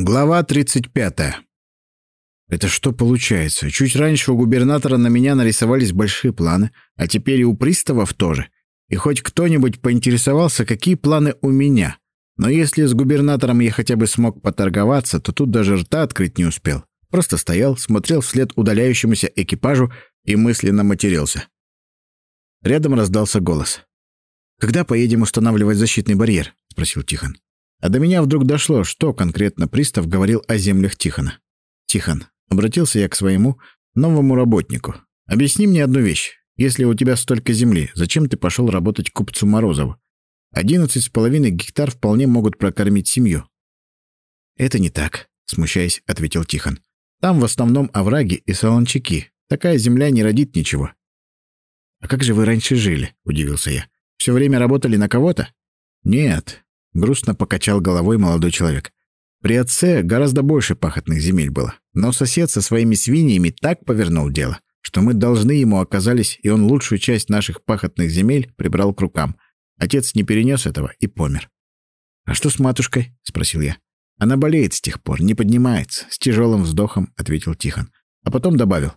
Глава 35. Это что получается? Чуть раньше у губернатора на меня нарисовались большие планы, а теперь и у приставов тоже. И хоть кто-нибудь поинтересовался, какие планы у меня. Но если с губернатором я хотя бы смог поторговаться, то тут даже рта открыть не успел. Просто стоял, смотрел вслед удаляющемуся экипажу и мысленно матерился. Рядом раздался голос. «Когда поедем устанавливать защитный барьер?» — спросил Тихон. А до меня вдруг дошло, что конкретно пристав говорил о землях Тихона. «Тихон», — обратился я к своему новому работнику, — «объясни мне одну вещь. Если у тебя столько земли, зачем ты пошел работать купцу Морозову? Одиннадцать с половиной гектар вполне могут прокормить семью». «Это не так», — смущаясь, ответил Тихон. «Там в основном овраги и солончаки. Такая земля не родит ничего». «А как же вы раньше жили?» — удивился я. «Все время работали на кого-то?» «Нет, Грустно покачал головой молодой человек. При отце гораздо больше пахотных земель было, но сосед со своими свиньями так повернул дело, что мы должны ему оказались, и он лучшую часть наших пахотных земель прибрал к рукам. Отец не перенес этого и помер. «А что с матушкой?» — спросил я. «Она болеет с тех пор, не поднимается», — с тяжелым вздохом ответил Тихон. А потом добавил.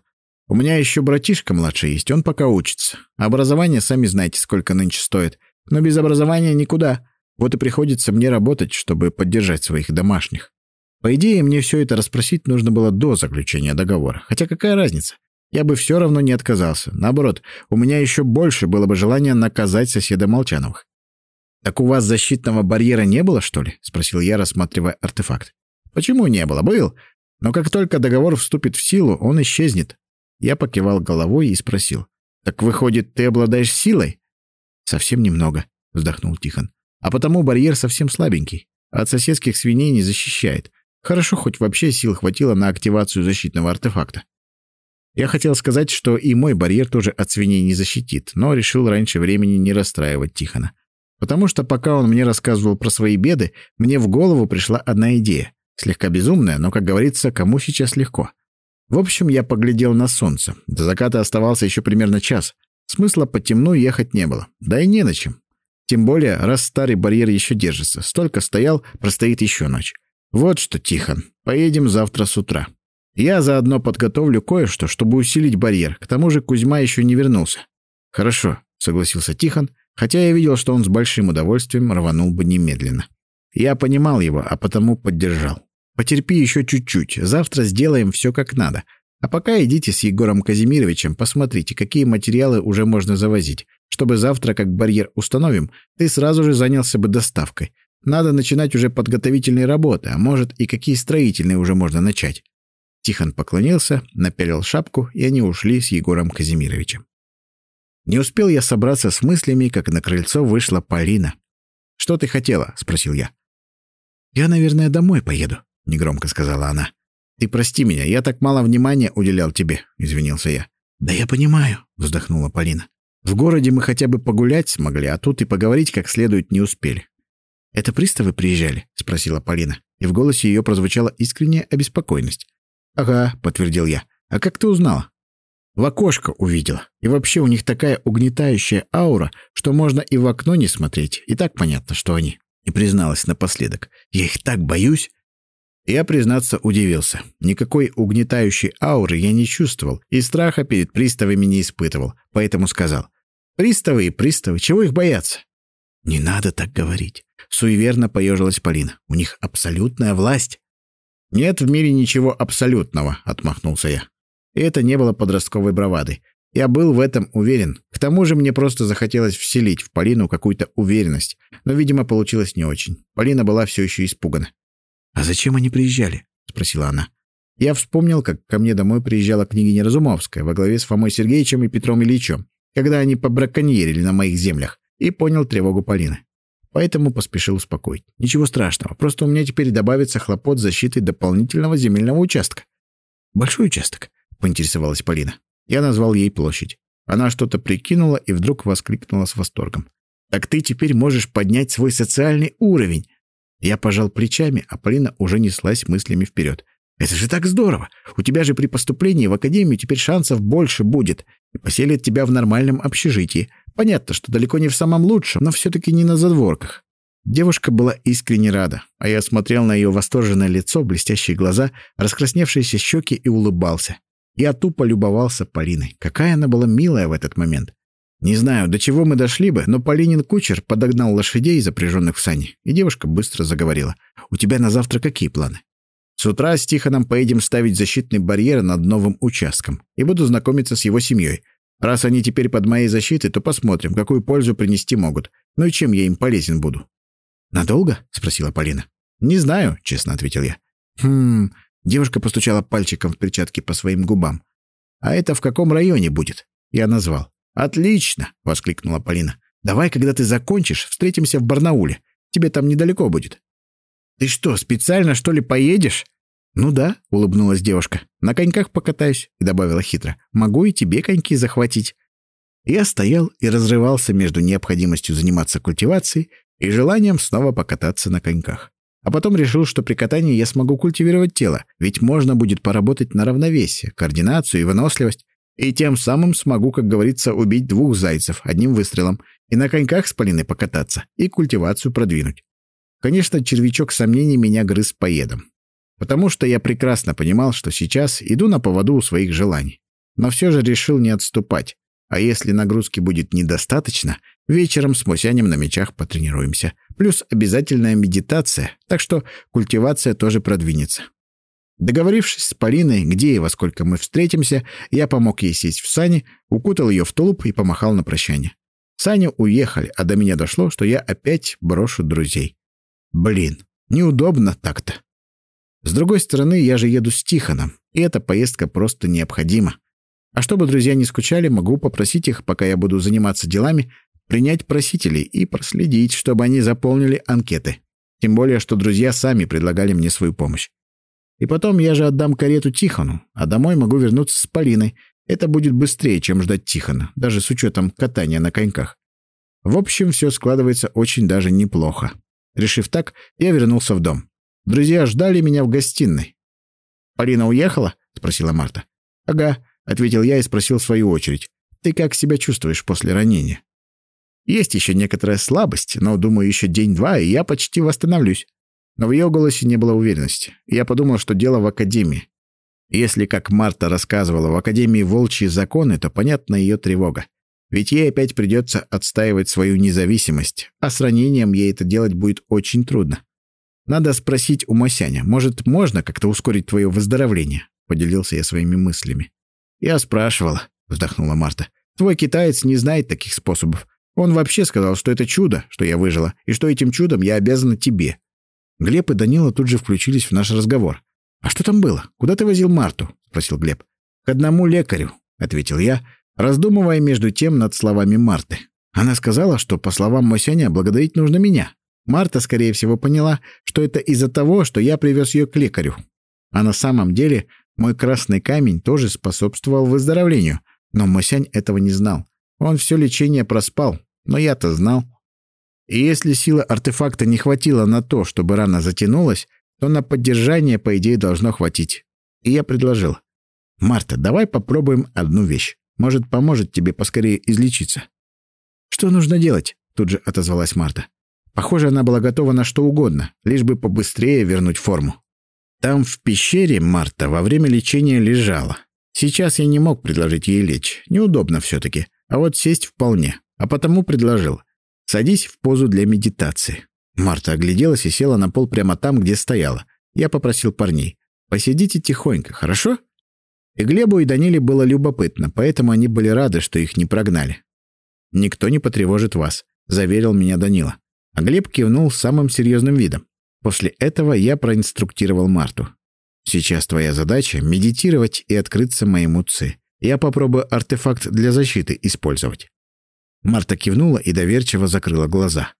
«У меня еще братишка младший есть, он пока учится. Образование, сами знаете, сколько нынче стоит. Но без образования никуда. Вот и приходится мне работать, чтобы поддержать своих домашних. По идее, мне все это расспросить нужно было до заключения договора. Хотя какая разница? Я бы все равно не отказался. Наоборот, у меня еще больше было бы желания наказать соседа Молчановых. «Так у вас защитного барьера не было, что ли?» — спросил я, рассматривая артефакт. «Почему не было? Был. Но как только договор вступит в силу, он исчезнет». Я покивал головой и спросил. «Так выходит, ты обладаешь силой?» «Совсем немного», — вздохнул Тихон. А потому барьер совсем слабенький, от соседских свиней не защищает. Хорошо, хоть вообще сил хватило на активацию защитного артефакта. Я хотел сказать, что и мой барьер тоже от свиней не защитит, но решил раньше времени не расстраивать Тихона. Потому что пока он мне рассказывал про свои беды, мне в голову пришла одна идея. Слегка безумная, но, как говорится, кому сейчас легко. В общем, я поглядел на солнце. До заката оставался еще примерно час. Смысла по темну ехать не было. Да и не на чем. Тем более, раз старый барьер еще держится. Столько стоял, простоит еще ночь. Вот что, Тихон, поедем завтра с утра. Я заодно подготовлю кое-что, чтобы усилить барьер. К тому же Кузьма еще не вернулся. Хорошо, согласился Тихон, хотя я видел, что он с большим удовольствием рванул бы немедленно. Я понимал его, а потому поддержал. Потерпи еще чуть-чуть, завтра сделаем все как надо. А пока идите с Егором Казимировичем, посмотрите, какие материалы уже можно завозить чтобы завтра, как барьер установим, ты сразу же занялся бы доставкой. Надо начинать уже подготовительные работы, а может и какие строительные уже можно начать». Тихон поклонился, напялил шапку, и они ушли с Егором Казимировичем. Не успел я собраться с мыслями, как на крыльцо вышла Полина. «Что ты хотела?» — спросил я. «Я, наверное, домой поеду», — негромко сказала она. «Ты прости меня, я так мало внимания уделял тебе», — извинился я. «Да я понимаю», — вздохнула Полина. В городе мы хотя бы погулять смогли, а тут и поговорить как следует не успели. «Это приставы приезжали?» — спросила Полина, и в голосе ее прозвучала искренняя обеспокоенность. «Ага», — подтвердил я. «А как ты узнала?» «В окошко увидела. И вообще у них такая угнетающая аура, что можно и в окно не смотреть. И так понятно, что они». И призналась напоследок. «Я их так боюсь». Я, признаться, удивился. Никакой угнетающей ауры я не чувствовал и страха перед приставами не испытывал, поэтому сказал. «Приставы и приставы, чего их бояться?» «Не надо так говорить», — суеверно поежилась Полина. «У них абсолютная власть». «Нет в мире ничего абсолютного», — отмахнулся я. И это не было подростковой бравадой. Я был в этом уверен. К тому же мне просто захотелось вселить в Полину какую-то уверенность, но, видимо, получилось не очень. Полина была все еще испугана. «А зачем они приезжали?» — спросила она. Я вспомнил, как ко мне домой приезжала княгиня Разумовская во главе с Фомой Сергеевичем и Петром Ильичем, когда они побраконьерили на моих землях, и понял тревогу Полины. Поэтому поспешил успокоить. Ничего страшного, просто у меня теперь добавится хлопот защиты дополнительного земельного участка. «Большой участок?» — поинтересовалась Полина. Я назвал ей площадь. Она что-то прикинула и вдруг воскликнула с восторгом. «Так ты теперь можешь поднять свой социальный уровень!» Я пожал плечами, а Полина уже неслась мыслями вперед. «Это же так здорово! У тебя же при поступлении в академию теперь шансов больше будет. И поселят тебя в нормальном общежитии. Понятно, что далеко не в самом лучшем, но все-таки не на задворках. Девушка была искренне рада, а я смотрел на ее восторженное лицо, блестящие глаза, раскрасневшиеся щеки и улыбался. Я тупо любовался Полиной. Какая она была милая в этот момент. Не знаю, до чего мы дошли бы, но Полинин кучер подогнал лошадей, запряженных в сани, и девушка быстро заговорила. «У тебя на завтра какие планы?» «С утра с Тихоном поедем ставить защитный барьер над новым участком и буду знакомиться с его семьей. Раз они теперь под моей защитой, то посмотрим, какую пользу принести могут. Ну и чем я им полезен буду». «Надолго?» — спросила Полина. «Не знаю», — честно ответил я. «Хм...» — девушка постучала пальчиком в перчатке по своим губам. «А это в каком районе будет?» Я назвал. «Отлично!» — воскликнула Полина. «Давай, когда ты закончишь, встретимся в Барнауле. Тебе там недалеко будет». «Ты что, специально, что ли, поедешь?» «Ну да», — улыбнулась девушка. «На коньках покатаюсь», — и добавила хитро. «Могу и тебе коньки захватить». Я стоял и разрывался между необходимостью заниматься культивацией и желанием снова покататься на коньках. А потом решил, что при катании я смогу культивировать тело, ведь можно будет поработать на равновесие, координацию и выносливость, и тем самым смогу, как говорится, убить двух зайцев одним выстрелом, и на коньках с Полиной покататься, и культивацию продвинуть. Конечно, червячок сомнений меня грыз поедом. Потому что я прекрасно понимал, что сейчас иду на поводу у своих желаний. Но все же решил не отступать. А если нагрузки будет недостаточно, вечером с Мосянем на мечах потренируемся. Плюс обязательная медитация, так что культивация тоже продвинется. Договорившись с Полиной, где и во сколько мы встретимся, я помог ей сесть в сани, укутал ее в тулуп и помахал на прощание. Сани уехали, а до меня дошло, что я опять брошу друзей. Блин, неудобно так-то. С другой стороны, я же еду с Тихоном, и эта поездка просто необходима. А чтобы друзья не скучали, могу попросить их, пока я буду заниматься делами, принять просителей и проследить, чтобы они заполнили анкеты. Тем более, что друзья сами предлагали мне свою помощь. И потом я же отдам карету Тихону, а домой могу вернуться с Полиной. Это будет быстрее, чем ждать Тихона, даже с учетом катания на коньках. В общем, все складывается очень даже неплохо. Решив так, я вернулся в дом. Друзья ждали меня в гостиной. «Полина уехала?» — спросила Марта. «Ага», — ответил я и спросил в свою очередь. «Ты как себя чувствуешь после ранения?» «Есть еще некоторая слабость, но, думаю, еще день-два, и я почти восстановлюсь». Но в ее голосе не было уверенности. Я подумал, что дело в Академии. Если, как Марта рассказывала, в Академии волчьи законы, то понятна ее тревога. Ведь ей опять придется отстаивать свою независимость, а с ранением ей это делать будет очень трудно. Надо спросить у Мосяня, может, можно как-то ускорить твое выздоровление? Поделился я своими мыслями. Я спрашивала, вздохнула Марта. Твой китаец не знает таких способов. Он вообще сказал, что это чудо, что я выжила, и что этим чудом я обязана тебе. Глеб и Данила тут же включились в наш разговор. «А что там было? Куда ты возил Марту?» — спросил Глеб. «К одному лекарю», — ответил я, раздумывая между тем над словами Марты. Она сказала, что, по словам Мосяня, благодарить нужно меня. Марта, скорее всего, поняла, что это из-за того, что я привез ее к лекарю. А на самом деле мой красный камень тоже способствовал выздоровлению, но Мосянь этого не знал. Он все лечение проспал, но я-то знал. И если силы артефакта не хватило на то, чтобы рана затянулась, то на поддержание, по идее, должно хватить. И я предложил. «Марта, давай попробуем одну вещь. Может, поможет тебе поскорее излечиться». «Что нужно делать?» — тут же отозвалась Марта. Похоже, она была готова на что угодно, лишь бы побыстрее вернуть форму. Там, в пещере, Марта во время лечения лежала. Сейчас я не мог предложить ей лечь. Неудобно все-таки. А вот сесть вполне. А потому предложил. Садись в позу для медитации». Марта огляделась и села на пол прямо там, где стояла. Я попросил парней. «Посидите тихонько, хорошо?» И Глебу и Даниле было любопытно, поэтому они были рады, что их не прогнали. «Никто не потревожит вас», — заверил меня Данила. А Глеб кивнул самым серьезным видом. После этого я проинструктировал Марту. «Сейчас твоя задача — медитировать и открыться моему ци. Я попробую артефакт для защиты использовать. Марта кивнула и доверчиво закрыла глаза.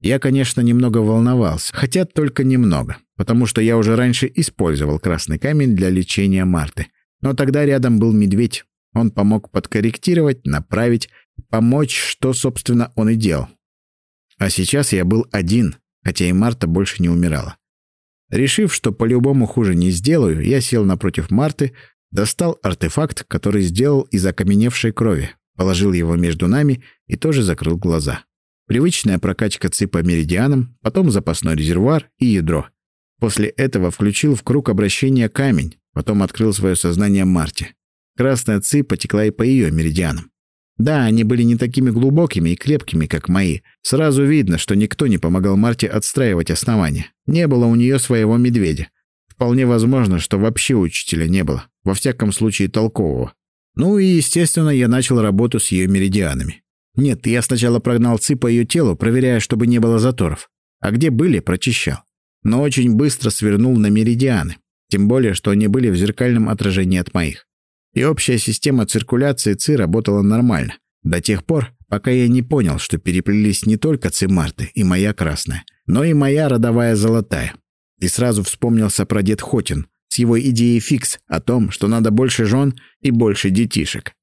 Я, конечно, немного волновался, хотя только немного, потому что я уже раньше использовал красный камень для лечения Марты. Но тогда рядом был медведь. Он помог подкорректировать, направить, помочь, что, собственно, он и делал. А сейчас я был один, хотя и Марта больше не умирала. Решив, что по-любому хуже не сделаю, я сел напротив Марты, достал артефакт, который сделал из окаменевшей крови, положил его между нами и тоже закрыл глаза. Привычная прокачка ЦИ по меридианам, потом запасной резервуар и ядро. После этого включил в круг обращения камень, потом открыл свое сознание Марте. Красная ЦИ потекла и по ее меридианам. Да, они были не такими глубокими и крепкими, как мои. Сразу видно, что никто не помогал Марте отстраивать основания. Не было у нее своего медведя. Вполне возможно, что вообще учителя не было. Во всяком случае, толкового. Ну и, естественно, я начал работу с ее меридианами. Нет, я сначала прогнал ЦИ по ее телу, проверяя, чтобы не было заторов. А где были, прочищал. Но очень быстро свернул на меридианы. Тем более, что они были в зеркальном отражении от моих и общая система циркуляции ЦИ работала нормально, до тех пор, пока я не понял, что переплелись не только ЦИ Марты и моя красная, но и моя родовая золотая. И сразу вспомнился про дед Хотин с его идеей фикс о том, что надо больше жен и больше детишек.